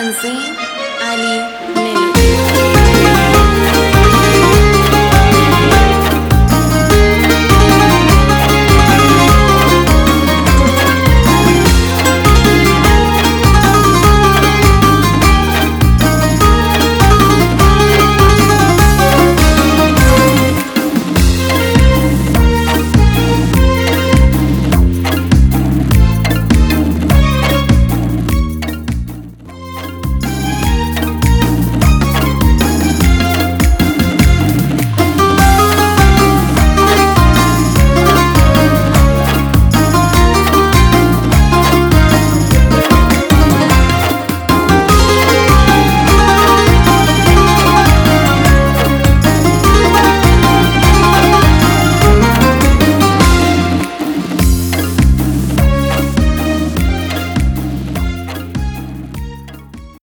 Nancy, Ali, Nelly.